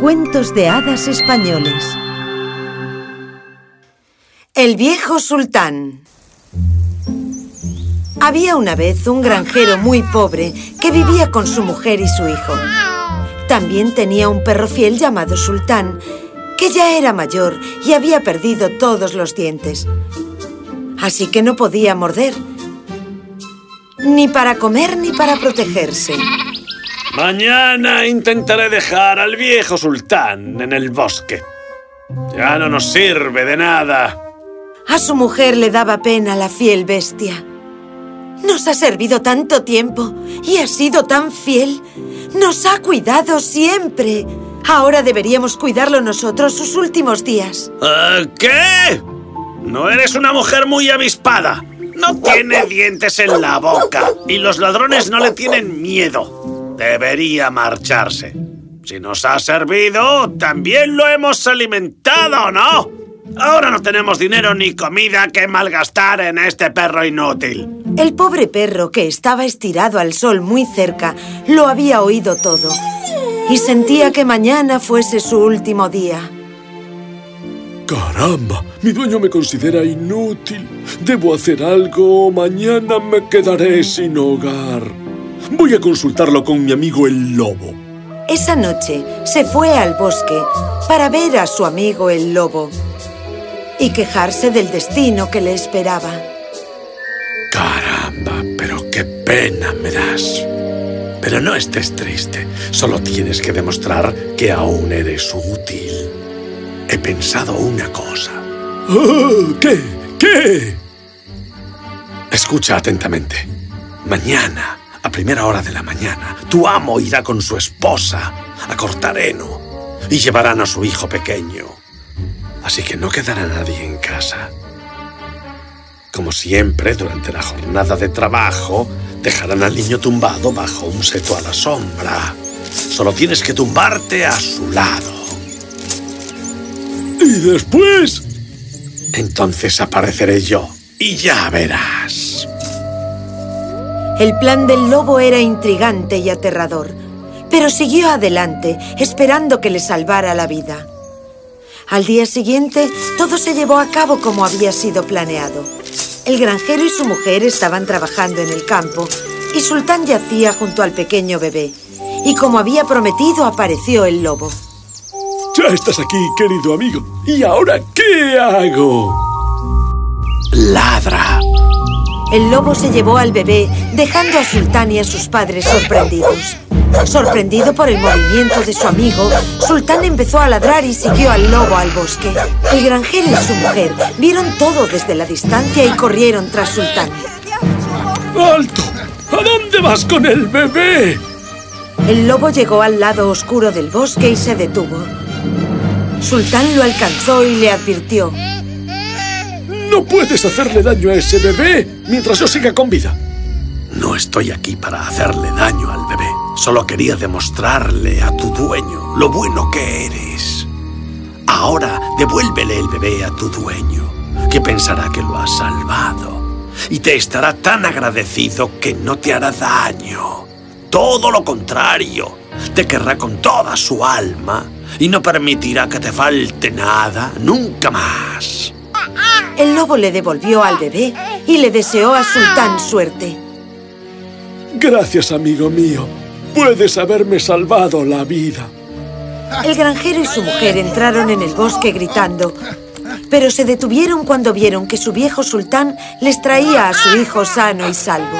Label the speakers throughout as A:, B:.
A: Cuentos de hadas españoles. El viejo sultán. Había una vez un granjero muy pobre que vivía con su mujer y su hijo. También tenía un perro fiel llamado Sultán, que ya era mayor y había perdido todos los dientes. Así que no podía morder, ni para comer ni para protegerse.
B: Mañana intentaré dejar al viejo sultán en el bosque. Ya no nos sirve de nada.
A: A su mujer le daba pena la fiel bestia. Nos ha servido tanto tiempo y ha sido tan fiel. Nos ha cuidado siempre. Ahora deberíamos cuidarlo nosotros sus últimos días.
B: ¿Eh, ¿Qué? No eres una mujer muy avispada. No tiene dientes en la boca y los ladrones no le tienen miedo. Debería marcharse. Si nos ha servido, también lo hemos alimentado, ¿no? Ahora no tenemos dinero ni comida que malgastar en este perro inútil.
A: El pobre perro, que estaba estirado al sol muy cerca, lo había oído todo y sentía que mañana fuese su último día.
C: ¡Caramba! Mi dueño me considera inútil. Debo hacer algo o mañana me quedaré sin hogar. Voy a consultarlo con mi amigo el lobo.
A: Esa noche se fue al bosque para ver a su amigo el lobo y quejarse del destino que le esperaba.
C: Caramba, pero qué pena me das. Pero no estés triste, solo tienes que demostrar que aún eres útil. He pensado una cosa. Oh, ¿Qué? ¿Qué? Escucha atentamente. Mañana, a primera hora de la mañana, tu amo irá con su esposa a cortar heno y llevarán a su hijo pequeño. Así que no quedará nadie en casa. Como siempre, durante la jornada de trabajo, dejarán al niño tumbado bajo un seto a la sombra. Solo tienes que tumbarte a su lado. ¿Y después? Entonces apareceré yo y ya verás.
A: El plan del lobo era intrigante y aterrador, pero siguió adelante, esperando que le salvara la vida. Al día siguiente, todo se llevó a cabo como había sido planeado. El granjero y su mujer estaban trabajando en el campo y Sultán yacía junto al pequeño bebé. Y como había prometido, apareció el lobo.
C: Ya estás aquí, querido amigo. ¿Y ahora qué hago? Ladra.
A: El lobo se llevó al bebé, dejando a Sultán y a sus padres sorprendidos. Sorprendido por el movimiento de su amigo, Sultán empezó a ladrar y siguió al lobo al bosque. El granjero y su mujer vieron todo desde la distancia y corrieron tras Sultán.
C: ¡Alto! ¿A dónde vas con el bebé?
A: El lobo llegó al lado oscuro del bosque y se detuvo. Sultán lo alcanzó y le advirtió.
C: No puedes hacerle daño a ese bebé mientras yo siga con vida. No estoy aquí para hacerle daño al bebé. Solo quería demostrarle a tu dueño lo bueno que eres. Ahora devuélvele el bebé a tu dueño, que pensará que lo has salvado. Y te estará tan agradecido que no te hará daño. Todo lo contrario, te querrá con toda su alma y no permitirá que te falte nada nunca más.
A: El lobo le devolvió al bebé y le deseó a Sultán suerte.
C: Gracias, amigo mío. Puedes haberme salvado la vida.
A: El granjero y su mujer entraron en el bosque gritando, pero se detuvieron cuando vieron que su viejo sultán les traía a su hijo sano y salvo.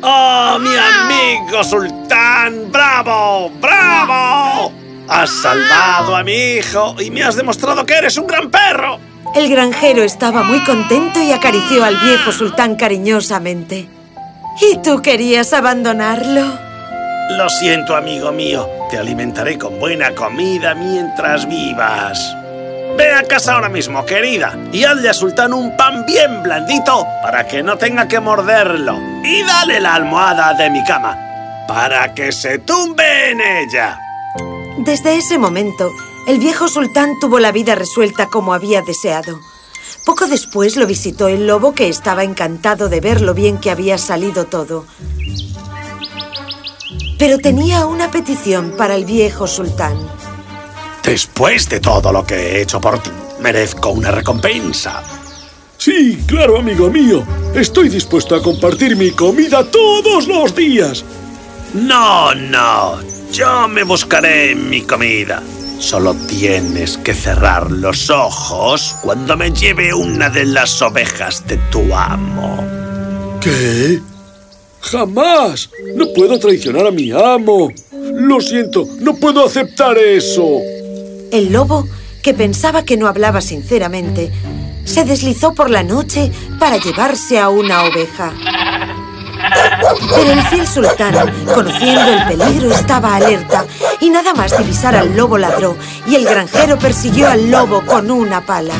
B: ¡Oh, mi amigo sultán! ¡Bravo! ¡Bravo! Has salvado a mi hijo y me has demostrado que eres un gran perro.
A: El granjero estaba muy contento y acarició al viejo sultán cariñosamente. ¿Y tú querías abandonarlo?
B: Lo siento, amigo mío. Te alimentaré con buena comida mientras vivas. Ve a casa ahora mismo, querida, y hazle a Sultán un pan bien blandito para que no tenga que morderlo. Y dale la almohada de mi cama para que se tumbe en ella.
A: Desde ese momento, el viejo sultán tuvo la vida resuelta como había deseado. Poco después lo visitó el lobo que estaba encantado de ver lo bien que había salido todo. Pero tenía una petición para el viejo sultán.
C: Después de todo lo que he hecho por ti, merezco una recompensa.
D: Sí, claro, amigo mío. Estoy dispuesto a compartir mi comida todos los días.
B: No, no. Yo me buscaré mi comida. Solo tienes que cerrar los ojos cuando me lleve una de las ovejas de tu amo.
D: ¿Qué? ¡Jamás! No puedo traicionar a mi amo. Lo siento, no puedo aceptar eso.
A: El lobo, que pensaba que no hablaba sinceramente, se deslizó por la noche para llevarse a una oveja. Pero el fiel sultán, conociendo el peligro, estaba alerta y nada más divisar al lobo ladró y el granjero persiguió al lobo con una pala.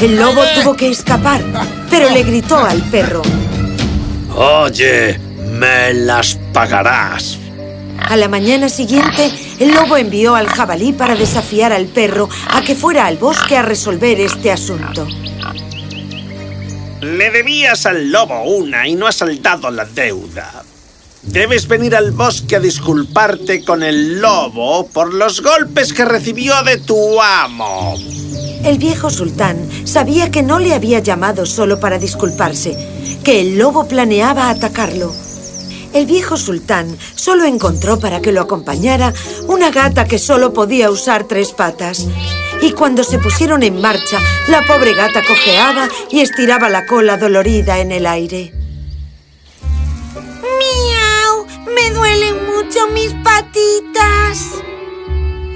A: El lobo tuvo que escapar, pero le gritó al perro.
B: Oye, me las pagarás.
A: A la mañana siguiente, el lobo envió al jabalí para desafiar al perro a que fuera al bosque a resolver este asunto.
B: Le debías al lobo una y no has saldado la deuda. Debes venir al bosque a disculparte con el lobo por los golpes que recibió de tu amo.
A: El viejo sultán sabía que no le había llamado solo para disculparse, que el lobo planeaba atacarlo. El viejo sultán solo encontró para que lo acompañara una gata que solo podía usar tres patas. Y cuando se pusieron en marcha, la pobre gata cojeaba y estiraba la cola dolorida en el aire.
E: ¡Miau! ¡Me duelen mucho mis patitas!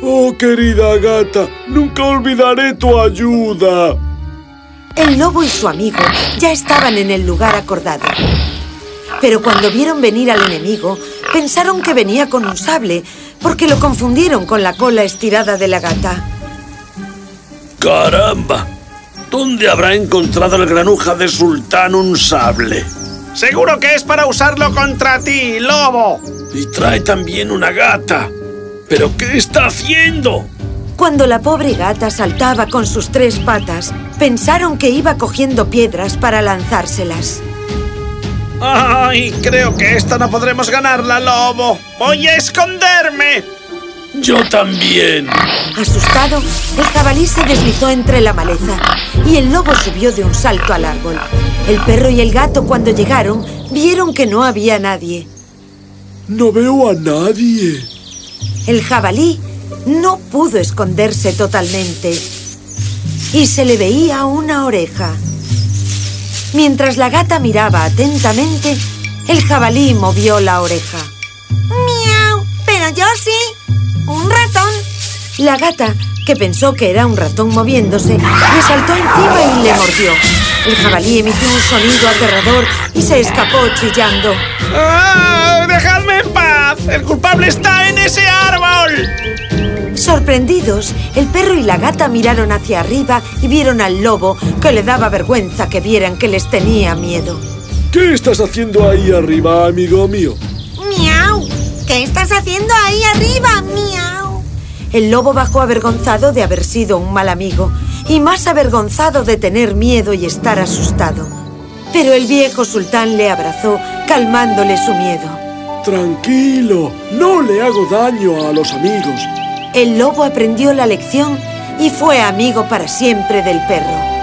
D: Oh, querida gata, nunca olvidaré tu ayuda.
A: El lobo y su amigo ya estaban en el lugar acordado. Pero cuando vieron venir al enemigo, pensaron que venía con un sable, porque lo confundieron con la cola estirada de la gata.
C: ¡Caramba! ¿Dónde habrá encontrado el granuja de Sultán un sable?
B: Seguro que es para usarlo contra ti, lobo.
C: Y trae también una gata. ¿Pero qué está haciendo?
A: Cuando la pobre gata saltaba con sus tres patas, pensaron que iba cogiendo piedras para lanzárselas.
B: ¡Ay! Creo que esta no podremos ganarla, lobo. ¡Voy a esconderme!
C: Yo también.
A: Asustado, el jabalí se deslizó entre la maleza y el lobo subió de un salto al árbol. El perro y el gato, cuando llegaron, vieron que no había nadie.
D: No veo a nadie.
A: El jabalí no pudo esconderse totalmente y se le veía una oreja. Mientras la gata miraba atentamente, el jabalí movió la oreja.
E: ¡Miau! Pero yo sí. ¡Un ratón!
A: La gata, que pensó que era un ratón moviéndose, le saltó encima y le mordió. El jabalí emitió un sonido aterrador y se escapó chillando.
B: ¡Ah! ¡Dejadme en paz! ¡El culpable está en ese árbol!
A: Sorprendidos, el perro y la gata miraron hacia arriba y vieron al lobo, que le daba vergüenza que vieran que les tenía miedo.
D: ¿Qué estás haciendo ahí arriba, amigo mío?
E: ¡Miau! ¿Qué estás haciendo ahí arriba? ¡Miau!
A: El lobo bajó avergonzado de haber sido un mal amigo y más avergonzado de tener miedo y estar asustado. Pero el viejo sultán le abrazó, calmándole su miedo.
D: Tranquilo, no le hago daño a los amigos.
A: El lobo aprendió la lección y fue amigo para siempre del perro.